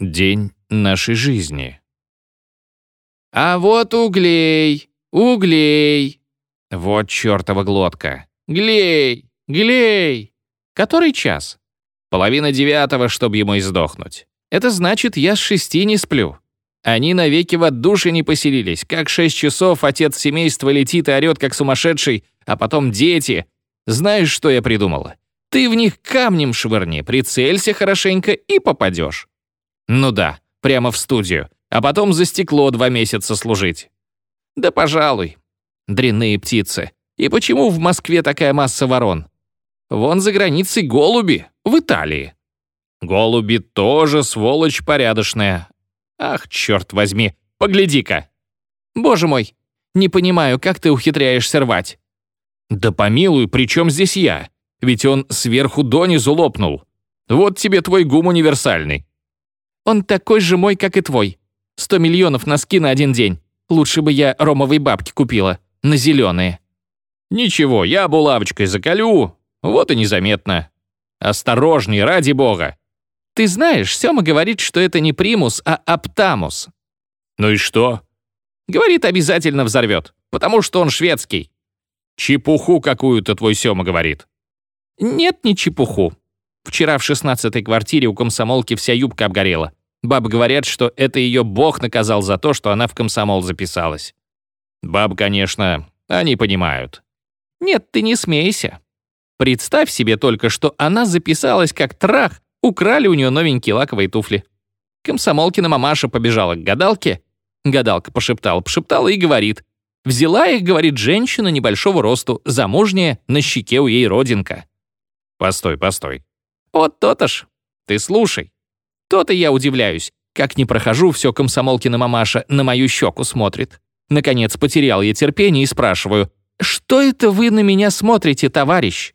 День нашей жизни. «А вот углей, углей!» Вот чертова глотка. «Глей, глей!» Который час? Половина девятого, чтобы ему издохнуть. Это значит, я с шести не сплю. Они навеки в отдуше не поселились. Как шесть часов отец семейства летит и орёт, как сумасшедший, а потом дети. Знаешь, что я придумала? Ты в них камнем швырни, прицелься хорошенько и попадешь. Ну да, прямо в студию. А потом за стекло два месяца служить. Да пожалуй. Дрянные птицы. И почему в Москве такая масса ворон? Вон за границей голуби, в Италии. Голуби тоже сволочь порядочная. Ах, черт возьми, погляди-ка. Боже мой, не понимаю, как ты ухитряешься рвать. Да помилуй, при чем здесь я? Ведь он сверху донизу лопнул. Вот тебе твой гум универсальный. Он такой же мой, как и твой. Сто миллионов носки на один день. Лучше бы я ромовой бабки купила. На зеленые. Ничего, я булавочкой заколю. Вот и незаметно. Осторожней, ради бога. Ты знаешь, Сёма говорит, что это не примус, а аптамус. Ну и что? Говорит, обязательно взорвет, потому что он шведский. Чепуху какую-то твой Сёма говорит. Нет, не чепуху. Вчера в шестнадцатой квартире у комсомолки вся юбка обгорела. Бабы говорят, что это ее бог наказал за то, что она в комсомол записалась. Баб, конечно, они понимают. Нет, ты не смейся. Представь себе только, что она записалась как трах, украли у нее новенькие лаковые туфли. Комсомолкина мамаша побежала к гадалке. Гадалка пошептала, пошептала и говорит. Взяла их, говорит, женщина небольшого росту, замужняя, на щеке у ей родинка. Постой, постой. Вот то-то ж. Ты слушай. То-то я удивляюсь. Как не прохожу, все комсомолкина мамаша на мою щеку смотрит. Наконец потерял я терпение и спрашиваю, «Что это вы на меня смотрите, товарищ?»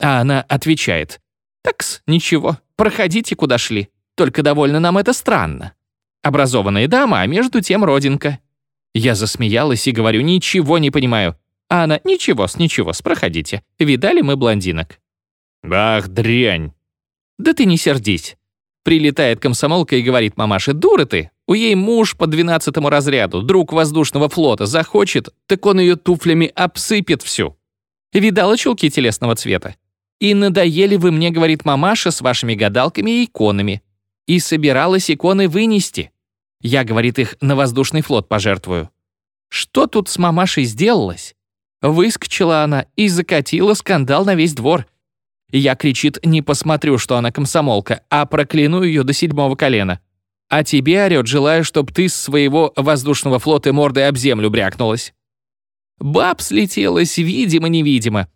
А она отвечает, «Такс, ничего, проходите, куда шли. Только довольно нам это странно. Образованная дама, а между тем родинка». Я засмеялась и говорю, «Ничего не понимаю». А она, «Ничего-с, ничего-с, проходите. Видали мы блондинок?» «Ах, дрянь!» «Да ты не сердись». Прилетает комсомолка и говорит мамаше, «Дура ты, у ей муж по 12 разряду, друг воздушного флота, захочет, так он ее туфлями обсыпет всю. Видала чулки телесного цвета? И надоели вы мне, говорит мамаша, с вашими гадалками и иконами. И собиралась иконы вынести. Я, говорит, их на воздушный флот пожертвую. Что тут с мамашей сделалось? Выскочила она и закатила скандал на весь двор. Я, кричит, не посмотрю, что она комсомолка, а прокляну ее до седьмого колена. А тебе орёт, желая, чтоб ты с своего воздушного флота мордой об землю брякнулась. Баб слетелась, видимо-невидимо.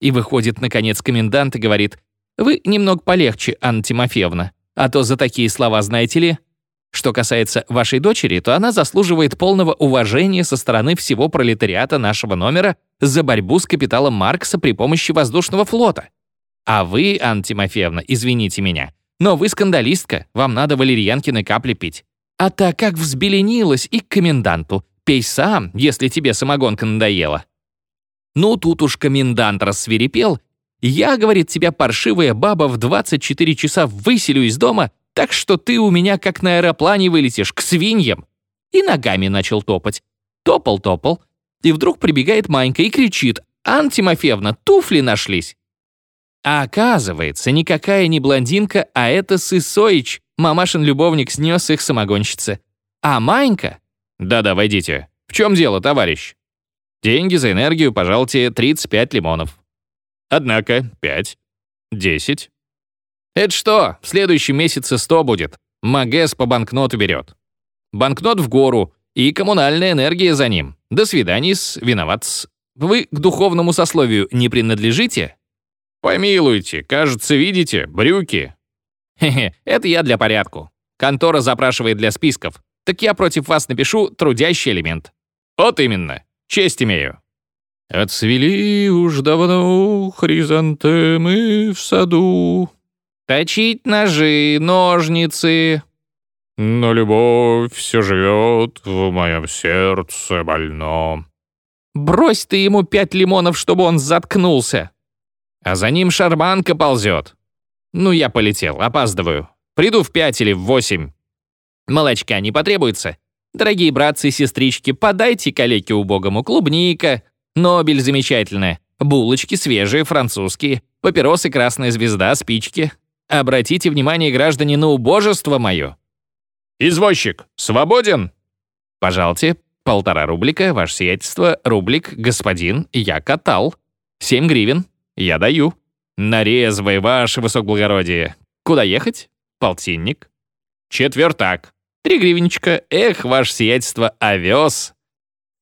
И выходит, наконец, комендант и говорит, «Вы немного полегче, Анна Тимофеевна, а то за такие слова знаете ли...» Что касается вашей дочери, то она заслуживает полного уважения со стороны всего пролетариата нашего номера за борьбу с капиталом Маркса при помощи воздушного флота. А вы, Анна Тимофеевна, извините меня, но вы скандалистка, вам надо валерьянкины капли пить. А так как взбеленилась и к коменданту. Пей сам, если тебе самогонка надоела. Ну, тут уж комендант рассверепел. Я, говорит, тебя паршивая баба в 24 часа выселю из дома, так что ты у меня как на аэроплане вылетишь, к свиньям. И ногами начал топать. Топал-топал. И вдруг прибегает Манька и кричит, «Ан Тимофеевна, туфли нашлись!» А оказывается, никакая не блондинка, а это Сысоич, мамашин любовник снес их самогонщице. А Манька... Да-да, войдите. В чем дело, товарищ? Деньги за энергию, пожалуйте, 35 лимонов. Однако, 5. 10. Это что, в следующем месяце 100 будет. Магес по банкноту берет. Банкнот в гору, и коммунальная энергия за ним. До свидания, с виноват. Вы к духовному сословию не принадлежите? «Помилуйте, кажется, видите, брюки». «Хе-хе, это я для порядку. Контора запрашивает для списков. Так я против вас напишу трудящий элемент». «Вот именно. Честь имею». «Отцвели уж давно хризантемы в саду». «Точить ножи, ножницы». «Но любовь все живет в моем сердце больно». «Брось ты ему пять лимонов, чтобы он заткнулся» а за ним шарманка ползет. Ну, я полетел, опаздываю. Приду в пять или в восемь. Молочка не потребуется. Дорогие братцы и сестрички, подайте калеке убогому клубника, Нобель замечательная, булочки свежие, французские, папиросы «Красная звезда», спички. Обратите внимание, граждане, на убожество мое. «Извозчик, свободен?» «Пожалуйте, полтора рублика, ваше сиятельство, рублик, господин, я катал. Семь гривен, я даю. Нарезвай, ваше высокоблагородие. Куда ехать? Полтинник. Четвертак. Три гривенчика, эх, ваше сиятельство, овес.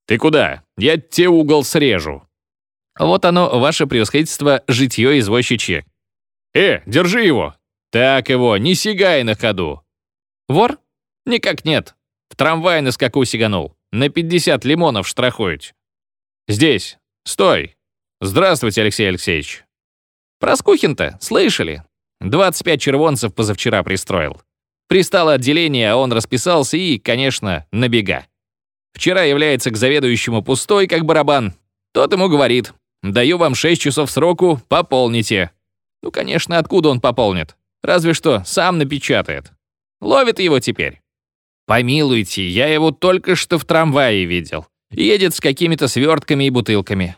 Ты куда? Я те угол срежу. Вот оно, ваше превосходительство, житье извозчичье. Э, держи его. Так его, не сигай на ходу. Вор? Никак нет. В трамвай на скаку сиганул. На 50 лимонов штрафуют. Здесь. Стой. Здравствуйте, Алексей Алексеевич. Проскухин-то, слышали? 25 червонцев позавчера пристроил. Пристало отделение, а он расписался и, конечно, на бега. Вчера является к заведующему пустой, как барабан. Тот ему говорит, даю вам 6 часов сроку, пополните. Ну, конечно, откуда он пополнит? Разве что сам напечатает. Ловит его теперь. Помилуйте, я его только что в трамвае видел. Едет с какими-то свертками и бутылками.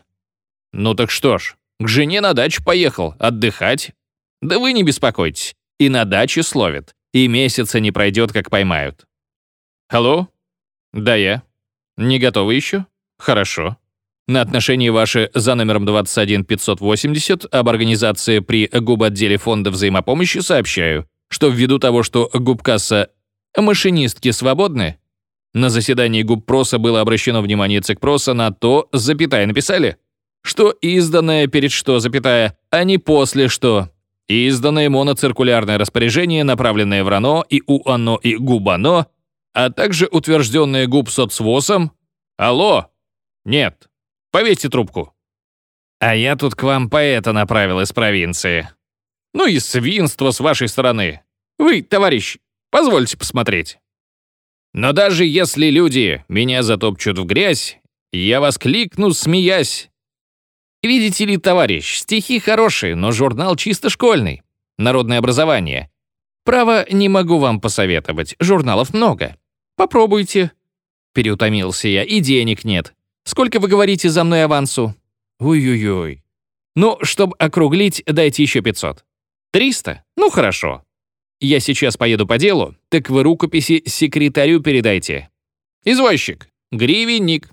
Ну так что ж, к жене на дачу поехал, отдыхать. Да вы не беспокойтесь, и на даче словит, и месяца не пройдет, как поймают. Алло? Да, я. Не готовы еще? Хорошо. На отношении ваши за номером 21580 об организации при губотделе фонда взаимопомощи сообщаю, что ввиду того, что губкасса Машинистки свободны? На заседании губпроса было обращено внимание ЦИКпроса на то, запятая написали, что изданное перед что, запятая, а не после что. Изданное моноциркулярное распоряжение, направленное в РАНО и УАНО и ГУБАНО, а также утвержденное ГУБСоцВОСом. Алло? Нет. Повесьте трубку. А я тут к вам поэта направил из провинции. Ну и свинство с вашей стороны. Вы, товарищ, Позвольте посмотреть. Но даже если люди меня затопчут в грязь, я вас кликну, смеясь. Видите ли, товарищ, стихи хорошие, но журнал чисто школьный. Народное образование. Право, не могу вам посоветовать, журналов много. Попробуйте. Переутомился я, и денег нет. Сколько вы говорите за мной авансу? Ой-ой-ой. Ну, чтобы округлить, дайте еще 500. 300? Ну, хорошо. Я сейчас поеду по делу, так вы рукописи секретарю передайте. Извозчик, гривенник.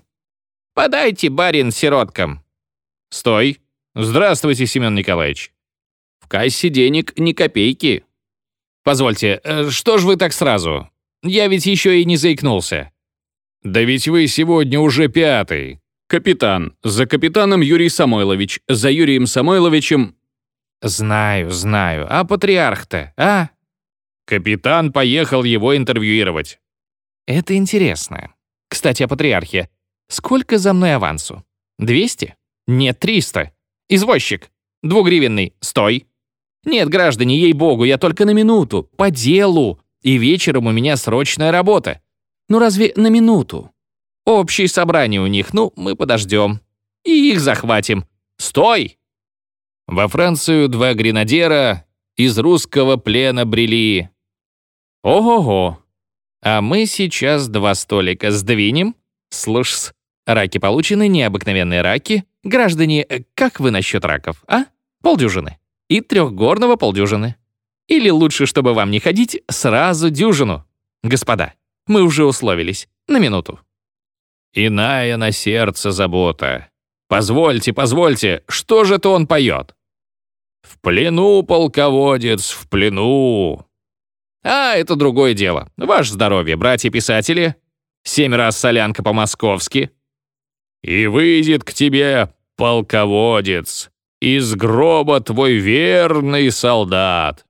Подайте, барин, сироткам. Стой. Здравствуйте, Семен Николаевич. В кассе денег ни копейки. Позвольте, э, что ж вы так сразу? Я ведь еще и не заикнулся. Да ведь вы сегодня уже пятый. Капитан. За капитаном Юрий Самойлович. За Юрием Самойловичем... Знаю, знаю. А патриарх-то, а? Капитан поехал его интервьюировать. Это интересно. Кстати, о патриархе. Сколько за мной авансу? 200? Нет, 300. Извозчик. Двугривенный. Стой. Нет, граждане, ей-богу, я только на минуту. По делу. И вечером у меня срочная работа. Ну разве на минуту? Общее собрание у них, ну, мы подождем. И их захватим. Стой! Во Францию два гренадера из русского плена брели. Ого-го. А мы сейчас два столика сдвинем? Слушай, раки получены, необыкновенные раки. Граждане, э, как вы насчет раков, а? Полдюжины. И трехгорного полдюжины. Или лучше, чтобы вам не ходить, сразу дюжину. Господа, мы уже условились. На минуту. Иная на сердце забота. Позвольте, позвольте, что же это он поет? В плену, полководец, в плену. А, это другое дело. Ваше здоровье, братья-писатели. Семь раз солянка по-московски. И выйдет к тебе полководец, из гроба твой верный солдат.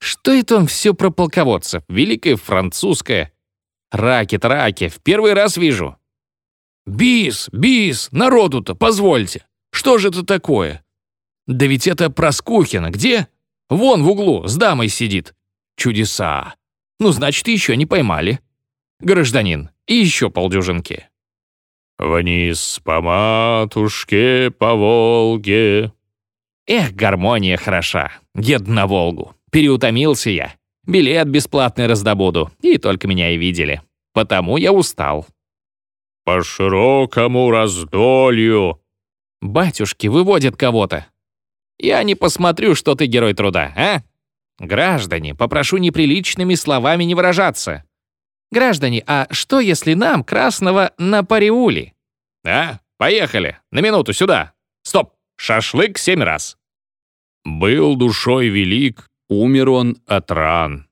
Что это он все про полководцев? Великое французское. Раки-то раки, в первый раз вижу. Бис, бис, народу-то, позвольте. Что же это такое? Да ведь это Проскухина, где? Вон в углу, с дамой сидит. Чудеса. Ну, значит, еще не поймали. Гражданин, и еще полдюжинки. Вниз по матушке, по Волге. Эх, гармония хороша. Дед на Волгу. Переутомился я. Билет бесплатный раздобуду, и только меня и видели. Потому я устал. «По широкому раздолью». «Батюшки выводят кого-то». «Я не посмотрю, что ты герой труда, а? Граждане, попрошу неприличными словами не выражаться. Граждане, а что, если нам, красного, на париули?» «А? Поехали. На минуту сюда. Стоп. Шашлык семь раз». «Был душой велик, умер он от ран».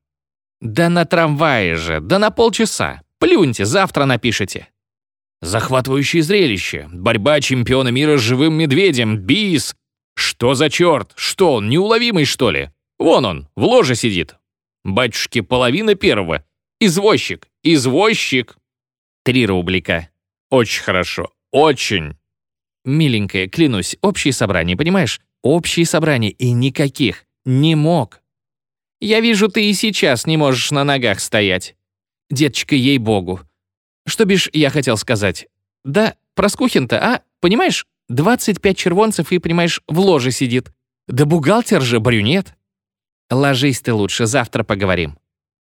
«Да на трамвае же, да на полчаса. Плюньте, завтра напишите». Захватывающее зрелище. Борьба чемпиона мира с живым медведем. Бис. Что за черт? Что он, неуловимый, что ли? Вон он, в ложе сидит. Батюшки, половина первого. Извозчик, извозчик. Три рублика. Очень хорошо, очень. Миленькая, клянусь, общее собрание, понимаешь? Общее собрание и никаких. Не мог. Я вижу, ты и сейчас не можешь на ногах стоять. Деточка, ей-богу. Что бишь я хотел сказать? Да, Проскухин-то, а? Понимаешь, 25 червонцев и, понимаешь, в ложе сидит. Да бухгалтер же брюнет. Ложись ты лучше, завтра поговорим.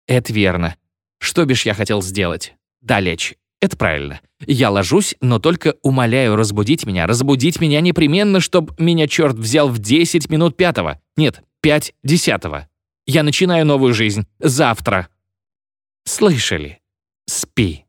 Это верно. Что бишь я хотел сделать? Да, лечь. Это правильно. Я ложусь, но только умоляю разбудить меня, разбудить меня непременно, чтоб меня черт взял в 10 минут пятого. Нет, 5 десятого. Я начинаю новую жизнь. Завтра. Слышали? Спи.